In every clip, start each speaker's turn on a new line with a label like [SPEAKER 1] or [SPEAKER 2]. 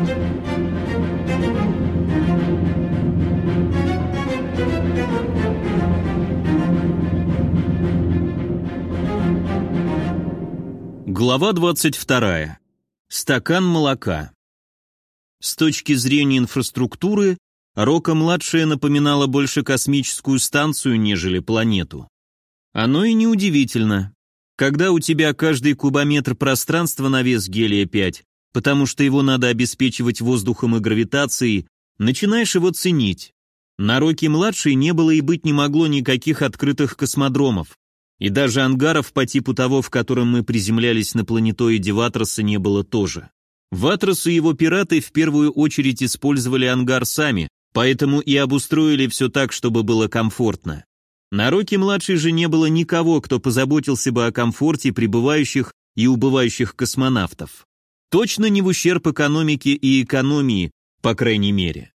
[SPEAKER 1] Глава 22. Стакан молока. С точки зрения инфраструктуры, Рока-младшая напоминала больше космическую станцию, нежели планету. Оно и неудивительно. Когда у тебя каждый кубометр пространства на вес гелия-5, потому что его надо обеспечивать воздухом и гравитацией, начинаешь его ценить. На Роке-младшей не было и быть не могло никаких открытых космодромов. И даже ангаров по типу того, в котором мы приземлялись на планетоиде Ватроса, не было тоже. Ватрос и его пираты в первую очередь использовали ангар сами, поэтому и обустроили все так, чтобы было комфортно. На Роке-младшей же не было никого, кто позаботился бы о комфорте прибывающих и убывающих космонавтов. Точно не в ущерб экономике и экономии, по крайней мере.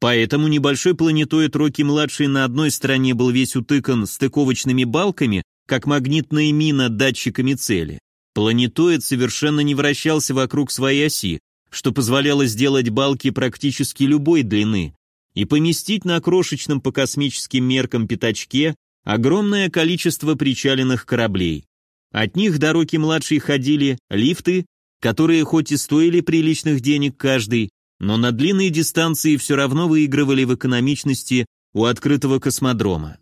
[SPEAKER 1] Поэтому небольшой планетоид Рокки-младший на одной стороне был весь утыкан стыковочными балками, как магнитная мина датчиками цели. Планетоид совершенно не вращался вокруг своей оси, что позволяло сделать балки практически любой длины и поместить на крошечном по космическим меркам пятачке огромное количество причаленных кораблей. От них до Рокки-младшей ходили лифты, которые хоть и стоили приличных денег каждый, но на длинные дистанции все равно выигрывали в экономичности у открытого космодрома.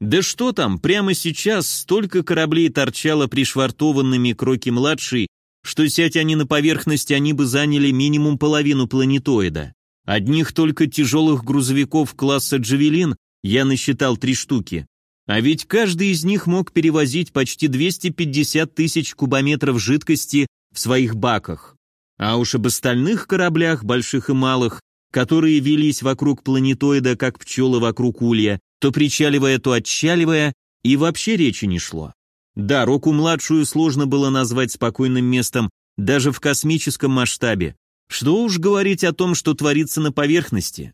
[SPEAKER 1] Да что там, прямо сейчас столько кораблей торчало пришвартованными к Роки-младшей, что сядь они на поверхности, они бы заняли минимум половину планетоида. Одних только тяжелых грузовиков класса «Джавелин» я насчитал три штуки. А ведь каждый из них мог перевозить почти 250 тысяч кубометров жидкости в своих баках. А уж об остальных кораблях, больших и малых, которые велись вокруг планетоида, как пчелы вокруг улья, то причаливая, то отчаливая, и вообще речи не шло. Да, Року-младшую сложно было назвать спокойным местом даже в космическом масштабе. Что уж говорить о том, что творится на поверхности.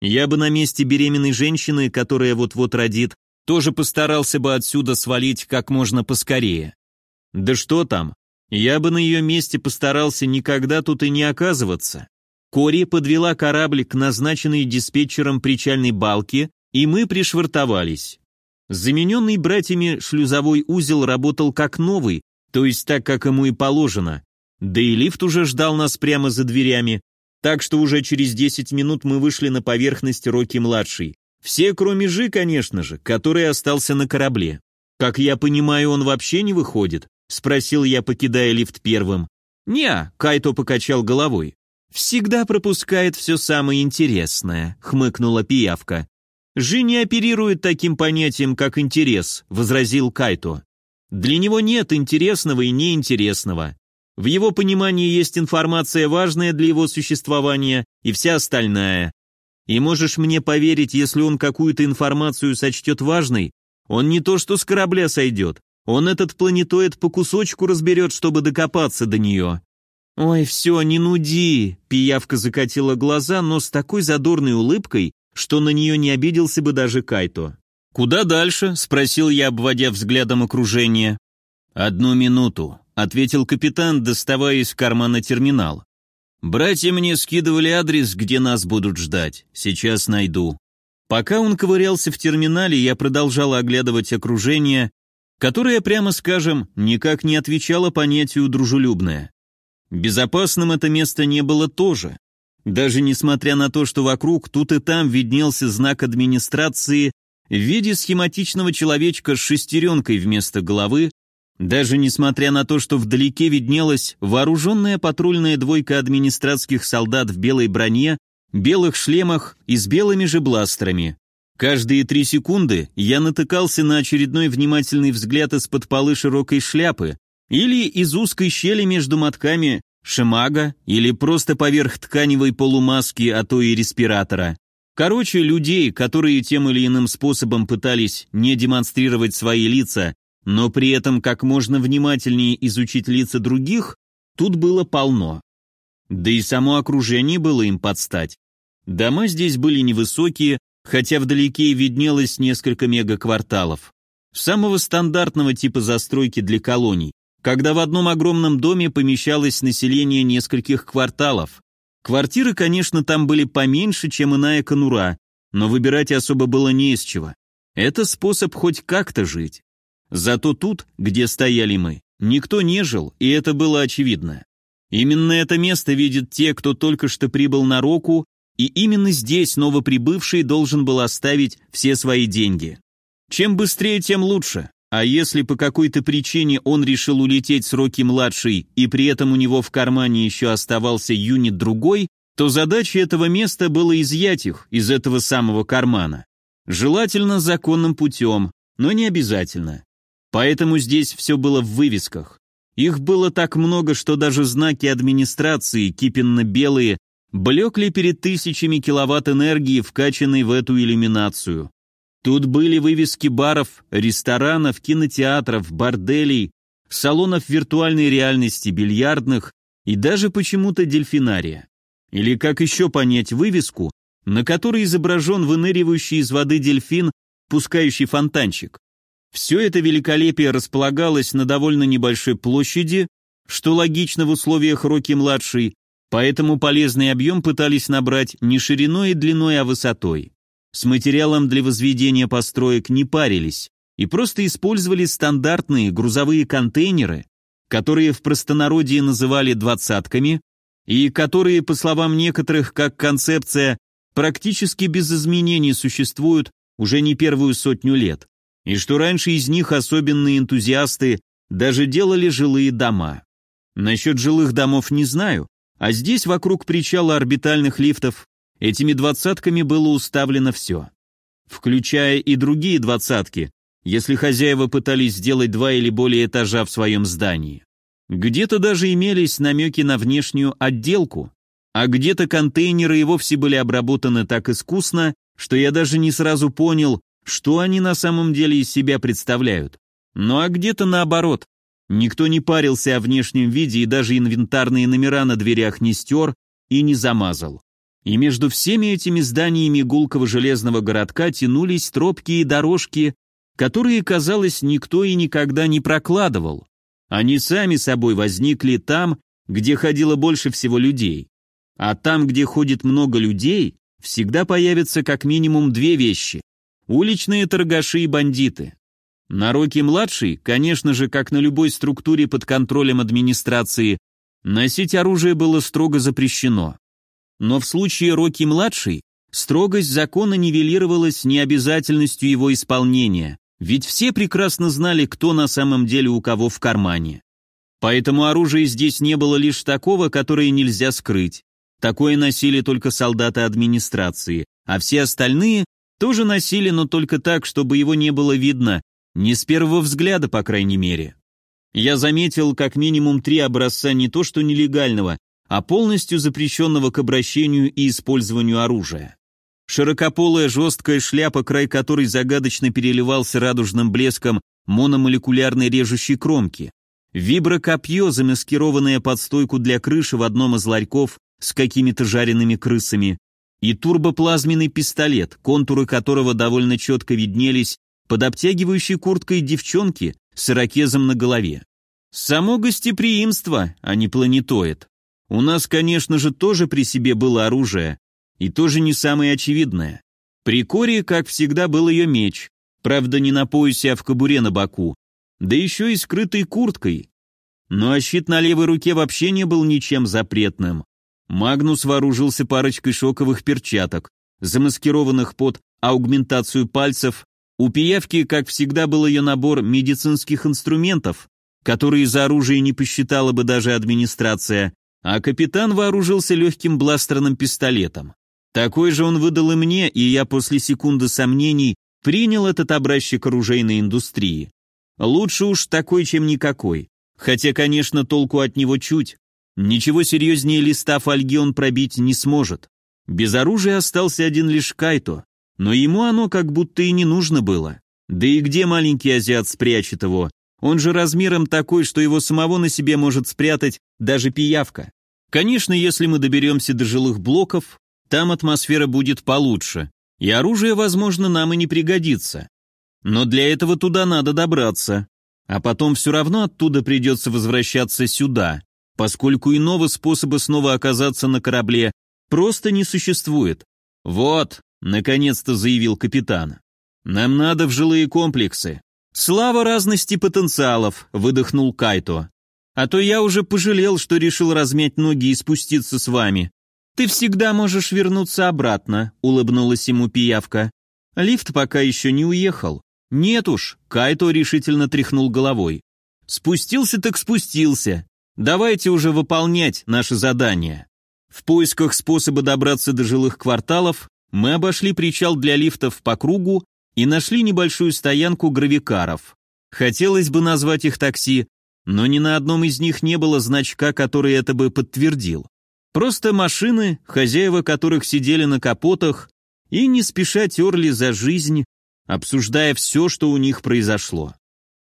[SPEAKER 1] Я бы на месте беременной женщины, которая вот-вот родит, тоже постарался бы отсюда свалить как можно поскорее. Да что там, я бы на ее месте постарался никогда тут и не оказываться. Кори подвела корабль к назначенной диспетчером причальной балке, и мы пришвартовались. Замененный братьями шлюзовой узел работал как новый, то есть так, как ему и положено. Да и лифт уже ждал нас прямо за дверями, так что уже через 10 минут мы вышли на поверхность Рокки-младший. Все, кроме Жи, конечно же, который остался на корабле. Как я понимаю, он вообще не выходит, Спросил я, покидая лифт первым. «Не», — Кайто покачал головой. «Всегда пропускает все самое интересное», — хмыкнула пиявка. «Жи не оперирует таким понятием, как интерес», — возразил Кайто. «Для него нет интересного и неинтересного. В его понимании есть информация важная для его существования и вся остальная. И можешь мне поверить, если он какую-то информацию сочтет важной, он не то что с корабля сойдет, он этот планетоид по кусочку разберет, чтобы докопаться до нее. «Ой, все, не нуди!» Пиявка закатила глаза, но с такой задорной улыбкой, что на нее не обиделся бы даже Кайто. «Куда дальше?» — спросил я, обводя взглядом окружение. «Одну минуту», — ответил капитан, доставая из кармана терминал. «Братья мне скидывали адрес, где нас будут ждать. Сейчас найду». Пока он ковырялся в терминале, я продолжал оглядывать окружение, которое, прямо скажем, никак не отвечало понятию «дружелюбное». Безопасным это место не было тоже. Даже несмотря на то, что вокруг тут и там виднелся знак администрации в виде схематичного человечка с шестеренкой вместо головы, даже несмотря на то, что вдалеке виднелась вооруженная патрульная двойка администратских солдат в белой броне, белых шлемах и с белыми же бластерами. Каждые три секунды я натыкался на очередной внимательный взгляд из-под полы широкой шляпы или из узкой щели между мотками шемага или просто поверх тканевой полумаски, а то и респиратора. Короче, людей, которые тем или иным способом пытались не демонстрировать свои лица, но при этом как можно внимательнее изучить лица других, тут было полно. Да и само окружение было им подстать. Дома здесь были невысокие, хотя вдалеке виднелось несколько мегакварталов. Самого стандартного типа застройки для колоний, когда в одном огромном доме помещалось население нескольких кварталов. Квартиры, конечно, там были поменьше, чем иная конура, но выбирать особо было не из чего. Это способ хоть как-то жить. Зато тут, где стояли мы, никто не жил, и это было очевидно. Именно это место видят те, кто только что прибыл на Року, и именно здесь новоприбывший должен был оставить все свои деньги. Чем быстрее, тем лучше. А если по какой-то причине он решил улететь с Роки-младший, и при этом у него в кармане еще оставался юнит другой, то задачей этого места было изъять их из этого самого кармана. Желательно законным путем, но не обязательно. Поэтому здесь все было в вывесках. Их было так много, что даже знаки администрации, кипенно-белые, блекли перед тысячами киловатт энергии, вкачанной в эту иллюминацию. Тут были вывески баров, ресторанов, кинотеатров, борделей, салонов виртуальной реальности, бильярдных и даже почему-то дельфинария. Или как еще понять вывеску, на которой изображен выныривающий из воды дельфин, пускающий фонтанчик. Все это великолепие располагалось на довольно небольшой площади, что логично в условиях Роки-младший, поэтому полезный объем пытались набрать не шириной и длиной, а высотой. С материалом для возведения построек не парились и просто использовали стандартные грузовые контейнеры, которые в простонародье называли «двадцатками», и которые, по словам некоторых, как концепция, практически без изменений существуют уже не первую сотню лет и что раньше из них особенные энтузиасты даже делали жилые дома. Насчет жилых домов не знаю, а здесь вокруг причала орбитальных лифтов этими двадцатками было уставлено все. Включая и другие двадцатки, если хозяева пытались сделать два или более этажа в своем здании. Где-то даже имелись намеки на внешнюю отделку, а где-то контейнеры и вовсе были обработаны так искусно, что я даже не сразу понял, что они на самом деле из себя представляют. Ну а где-то наоборот. Никто не парился о внешнем виде и даже инвентарные номера на дверях не стер и не замазал. И между всеми этими зданиями гулкого железного городка тянулись тропки и дорожки, которые, казалось, никто и никогда не прокладывал. Они сами собой возникли там, где ходило больше всего людей. А там, где ходит много людей, всегда появятся как минимум две вещи Уличные торгаши и бандиты. На Роки-младший, конечно же, как на любой структуре под контролем администрации, носить оружие было строго запрещено. Но в случае Роки-младший строгость закона нивелировалась необязательностью его исполнения, ведь все прекрасно знали, кто на самом деле у кого в кармане. Поэтому оружия здесь не было лишь такого, которое нельзя скрыть. Такое носили только солдаты администрации, а все остальные тоже носили, но только так, чтобы его не было видно, не с первого взгляда, по крайней мере. Я заметил как минимум три образца не то что нелегального, а полностью запрещенного к обращению и использованию оружия. Широкополая жесткая шляпа, край которой загадочно переливался радужным блеском мономолекулярной режущей кромки. Виброкопье, замаскированное под стойку для крыши в одном из ларьков с какими-то жареными крысами и турбоплазменный пистолет, контуры которого довольно четко виднелись под обтягивающей курткой девчонки с ирокезом на голове. Само гостеприимство, а не планетоид. У нас, конечно же, тоже при себе было оружие, и тоже не самое очевидное. При Коре, как всегда, был ее меч, правда, не на поясе, а в кобуре на боку, да еще и скрытой курткой. Ну а щит на левой руке вообще не был ничем запретным. Магнус вооружился парочкой шоковых перчаток, замаскированных под аугментацию пальцев. У пиявки, как всегда, был ее набор медицинских инструментов, которые за оружие не посчитала бы даже администрация, а капитан вооружился легким бластерным пистолетом. Такой же он выдал и мне, и я после секунды сомнений принял этот образчик оружейной индустрии. Лучше уж такой, чем никакой. Хотя, конечно, толку от него чуть. Ничего серьезнее листа фольги он пробить не сможет. Без оружия остался один лишь Кайто, но ему оно как будто и не нужно было. Да и где маленький азиат спрячет его? Он же размером такой, что его самого на себе может спрятать даже пиявка. Конечно, если мы доберемся до жилых блоков, там атмосфера будет получше, и оружие, возможно, нам и не пригодится. Но для этого туда надо добраться, а потом все равно оттуда придется возвращаться сюда, поскольку иного способа снова оказаться на корабле просто не существует. «Вот», — наконец-то заявил капитан, — «нам надо в жилые комплексы». «Слава разности потенциалов», — выдохнул Кайто. «А то я уже пожалел, что решил размять ноги и спуститься с вами. Ты всегда можешь вернуться обратно», — улыбнулась ему пиявка. Лифт пока еще не уехал. «Нет уж», — Кайто решительно тряхнул головой. «Спустился так спустился. Давайте уже выполнять наше задание». В поисках способа добраться до жилых кварталов мы обошли причал для лифтов по кругу и нашли небольшую стоянку гравикаров. Хотелось бы назвать их такси, но ни на одном из них не было значка, который это бы подтвердил. Просто машины, хозяева которых сидели на капотах и не спеша терли за жизнь, обсуждая все, что у них произошло.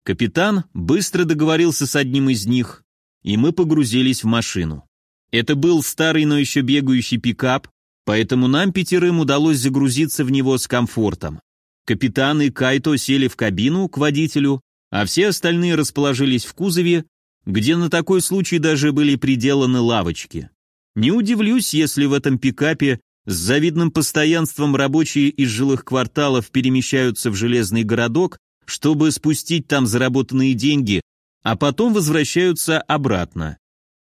[SPEAKER 1] Капитан быстро договорился с одним из них, и мы погрузились в машину. Это был старый, но еще бегающий пикап, поэтому нам пятерым удалось загрузиться в него с комфортом. Капитан и Кайто сели в кабину к водителю, а все остальные расположились в кузове, где на такой случай даже были приделаны лавочки. Не удивлюсь, если в этом пикапе с завидным постоянством рабочие из жилых кварталов перемещаются в железный городок, чтобы спустить там заработанные деньги, а потом возвращаются обратно.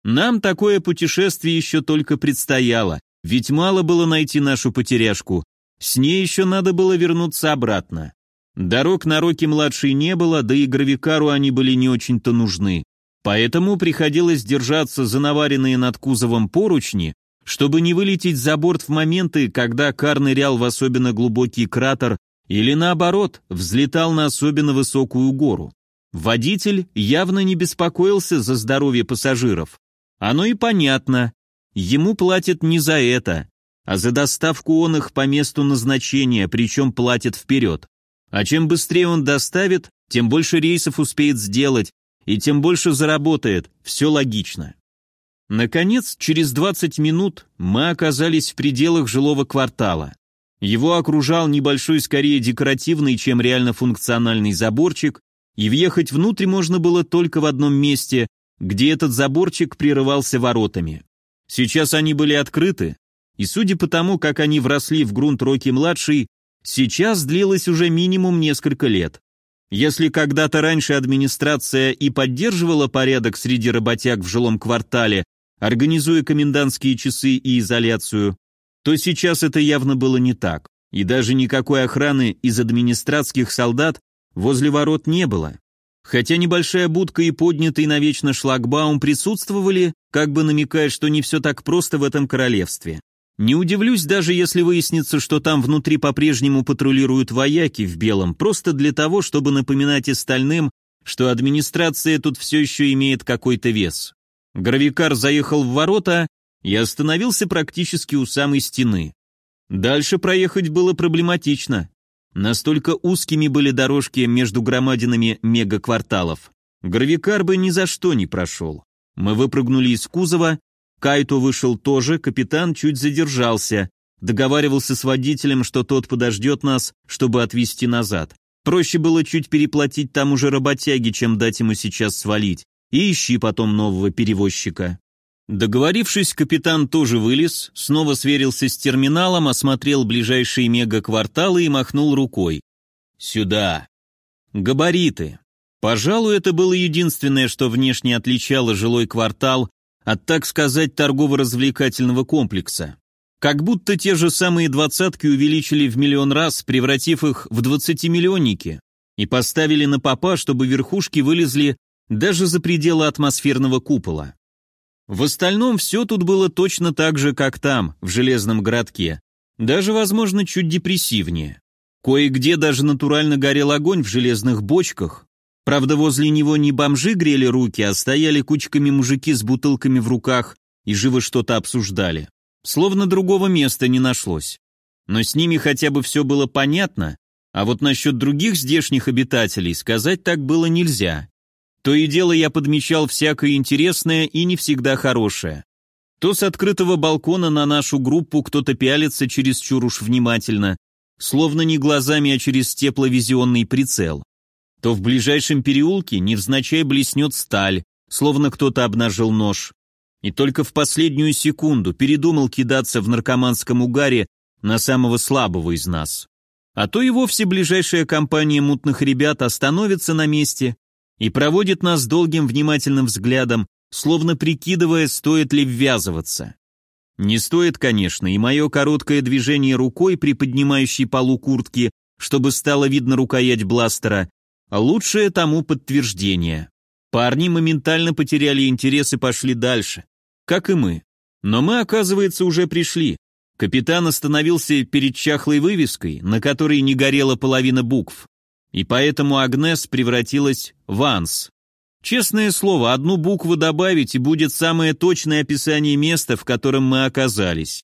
[SPEAKER 1] Нам такое путешествие еще только предстояло, ведь мало было найти нашу потеряшку. С ней еще надо было вернуться обратно. Дорог на Роки-младшей не было, да и Гравикару они были не очень-то нужны. Поэтому приходилось держаться за наваренные над кузовом поручни, чтобы не вылететь за борт в моменты, когда кар нырял в особенно глубокий кратер или наоборот, взлетал на особенно высокую гору. Водитель явно не беспокоился за здоровье пассажиров. Оно и понятно. Ему платят не за это, а за доставку он их по месту назначения, причем платят вперед. А чем быстрее он доставит, тем больше рейсов успеет сделать, и тем больше заработает, все логично. Наконец, через 20 минут мы оказались в пределах жилого квартала. Его окружал небольшой, скорее декоративный, чем реально функциональный заборчик, и въехать внутрь можно было только в одном месте, где этот заборчик прерывался воротами. Сейчас они были открыты, и судя по тому, как они вросли в грунт Роки-младший, сейчас длилось уже минимум несколько лет. Если когда-то раньше администрация и поддерживала порядок среди работяг в жилом квартале, организуя комендантские часы и изоляцию, то сейчас это явно было не так, и даже никакой охраны из администратских солдат возле ворот не было. Хотя небольшая будка и поднятый навечно шлагбаум присутствовали, как бы намекая, что не все так просто в этом королевстве. Не удивлюсь даже, если выяснится, что там внутри по-прежнему патрулируют вояки в белом, просто для того, чтобы напоминать остальным, что администрация тут все еще имеет какой-то вес. Гравикар заехал в ворота и остановился практически у самой стены. Дальше проехать было проблематично. Настолько узкими были дорожки между громадинами мегакварталов. Гравикар бы ни за что не прошел. Мы выпрыгнули из кузова, Кайто вышел тоже, капитан чуть задержался, договаривался с водителем, что тот подождет нас, чтобы отвезти назад. Проще было чуть переплатить там уже работяги, чем дать ему сейчас свалить. И ищи потом нового перевозчика. Договорившись, капитан тоже вылез, снова сверился с терминалом, осмотрел ближайшие мегакварталы и махнул рукой. «Сюда». Габариты. Пожалуй, это было единственное, что внешне отличало жилой квартал от, так сказать, торгово-развлекательного комплекса. Как будто те же самые двадцатки увеличили в миллион раз, превратив их в двадцатимиллионники, и поставили на попа, чтобы верхушки вылезли даже за пределы атмосферного купола. В остальном все тут было точно так же, как там, в Железном городке. Даже, возможно, чуть депрессивнее. Кое-где даже натурально горел огонь в железных бочках. Правда, возле него не бомжи грели руки, а стояли кучками мужики с бутылками в руках и живо что-то обсуждали. Словно другого места не нашлось. Но с ними хотя бы все было понятно, а вот насчет других здешних обитателей сказать так было нельзя. То и дело я подмечал всякое интересное и не всегда хорошее. То с открытого балкона на нашу группу кто-то пялится чересчур уж внимательно, словно не глазами, а через тепловизионный прицел. То в ближайшем переулке невзначай блеснет сталь, словно кто-то обнажил нож. и только в последнюю секунду передумал кидаться в наркоманском угаре на самого слабого из нас. А то и вовсе ближайшая компания мутных ребят остановится на месте и проводит нас долгим внимательным взглядом, словно прикидывая, стоит ли ввязываться. Не стоит, конечно, и мое короткое движение рукой, приподнимающей полу куртки, чтобы стало видно рукоять бластера, лучшее тому подтверждение. Парни моментально потеряли интерес и пошли дальше, как и мы. Но мы, оказывается, уже пришли. Капитан остановился перед чахлой вывеской, на которой не горела половина букв. И поэтому Агнес превратилась в Анс. Честное слово, одну букву добавить, и будет самое точное описание места, в котором мы оказались.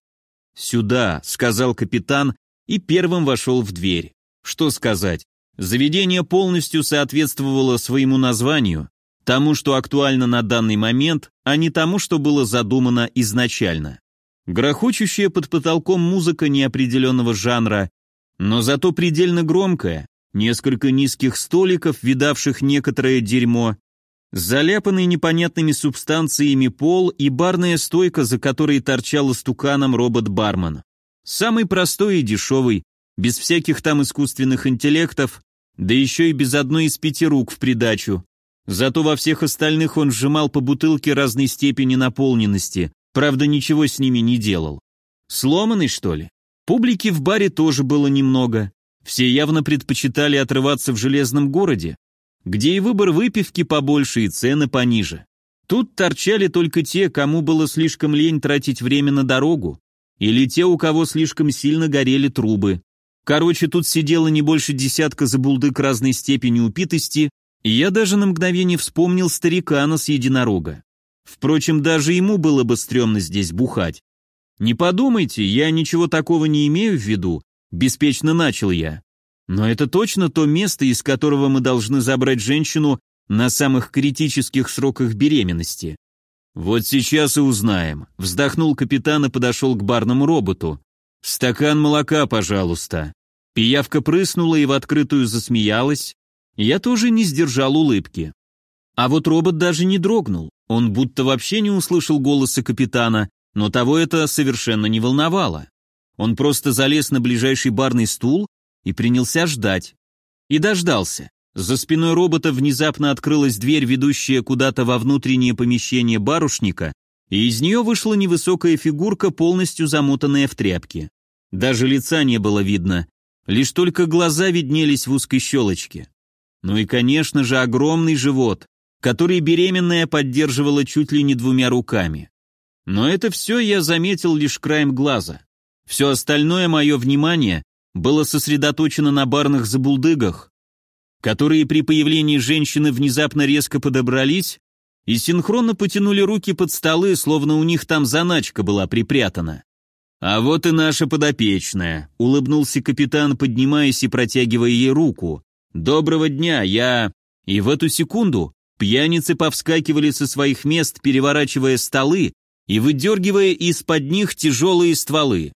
[SPEAKER 1] «Сюда», — сказал капитан, и первым вошел в дверь. Что сказать? Заведение полностью соответствовало своему названию, тому, что актуально на данный момент, а не тому, что было задумано изначально. Грохочущая под потолком музыка неопределенного жанра, но зато предельно громкая, несколько низких столиков, видавших некоторое дерьмо, заляпанный непонятными субстанциями пол и барная стойка, за которой торчал стуканом робот-бармен. Самый простой и дешевый, без всяких там искусственных интеллектов, да еще и без одной из пяти рук в придачу. Зато во всех остальных он сжимал по бутылке разной степени наполненности, правда ничего с ними не делал. Сломанный, что ли? Публики в баре тоже было немного. Все явно предпочитали отрываться в железном городе, где и выбор выпивки побольше, и цены пониже. Тут торчали только те, кому было слишком лень тратить время на дорогу, или те, у кого слишком сильно горели трубы. Короче, тут сидело не больше десятка забулдык разной степени упитости, и я даже на мгновение вспомнил старикана с единорога. Впрочем, даже ему было бы стрёмно здесь бухать. Не подумайте, я ничего такого не имею в виду, беспечно начал я. Но это точно то место, из которого мы должны забрать женщину на самых критических сроках беременности. Вот сейчас и узнаем. Вздохнул капитан и подошел к барному роботу. Стакан молока, пожалуйста. Пиявка прыснула и в открытую засмеялась, я тоже не сдержал улыбки. А вот робот даже не дрогнул, он будто вообще не услышал голоса капитана, но того это совершенно не волновало. Он просто залез на ближайший барный стул и принялся ждать. И дождался. За спиной робота внезапно открылась дверь, ведущая куда-то во внутреннее помещение барушника, и из нее вышла невысокая фигурка, полностью замотанная в тряпки. Даже лица не было видно, лишь только глаза виднелись в узкой щелочке. Ну и, конечно же, огромный живот, который беременная поддерживала чуть ли не двумя руками. Но это все я заметил лишь краем глаза. Все остальное мое внимание было сосредоточено на барных забулдыгах, которые при появлении женщины внезапно резко подобрались и синхронно потянули руки под столы, словно у них там заначка была припрятана. «А вот и наша подопечная», — улыбнулся капитан, поднимаясь и протягивая ей руку. «Доброго дня, я...» И в эту секунду пьяницы повскакивали со своих мест, переворачивая столы и выдергивая из-под них тяжелые стволы.